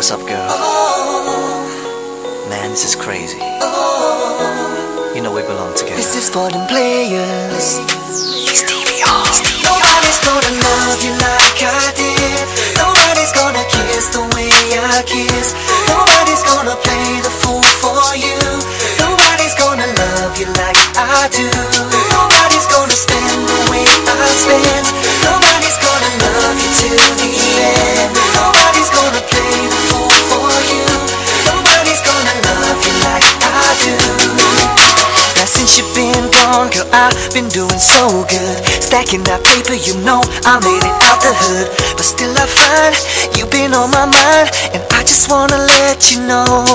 what's up, girl? Man, this is crazy. You know we belong together. This is for them players. Stevie R. Nobody's gonna love you like I did. Nobody's gonna kiss the way I kiss. Nobody's gonna play the fool for you. Nobody's gonna love you like I do. I've been doing so good. Stacking that paper, you know I made it out the hood. But still I find you've been on my mind, and I just wanna let you know.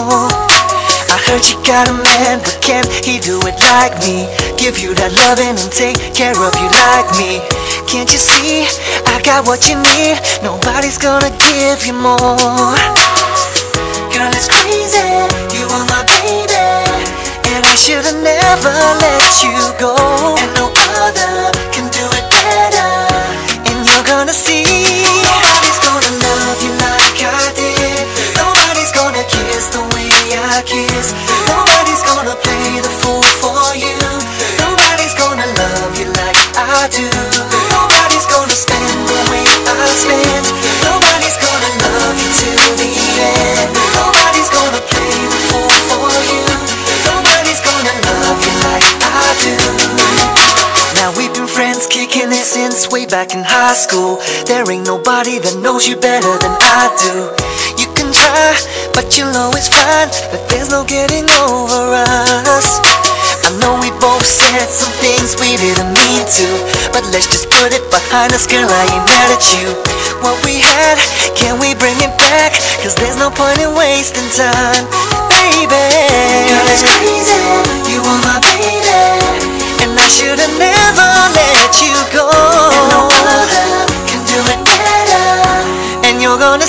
I heard you got a man, but can he do it like me? Give you that loving and take care of you like me. Can't you see? I got what you need. Nobody's gonna give you more. Girl, it's crazy. And I should've never let you go. And no other can do it better. And you're gonna see. Nobody's gonna love you like I did. Nobody's gonna kiss the way I kiss. Nobody's gonna play the fool for you. Nobody's gonna love you like I do. Kicking it since way back in high school. There ain't nobody that knows you better than I do. You can try, but you'll always find that there's no getting over us. I know we both said some things we didn't mean to, but let's just put it behind us, girl. I ain't mad at you. What we had, can we bring it back? Cause there's no point in wasting time, baby. Girl, it's crazy. You are my baby. And I should've never let you go. No other can do it better. And you're gonna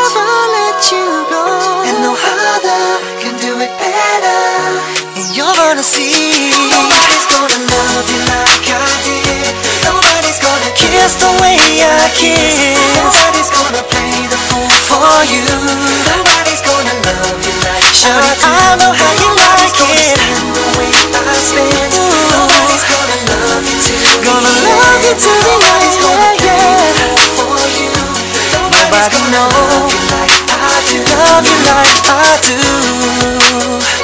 never let you go. And no other can do it better. And you're gonna see. Nobody's gonna love you like I did. Nobody's gonna kiss the way I kiss. Nobody's gonna play the fool for you. Nobody's gonna love you like Shawty, I know how you like it. The way I spend. Nobody knows. Love you like I do.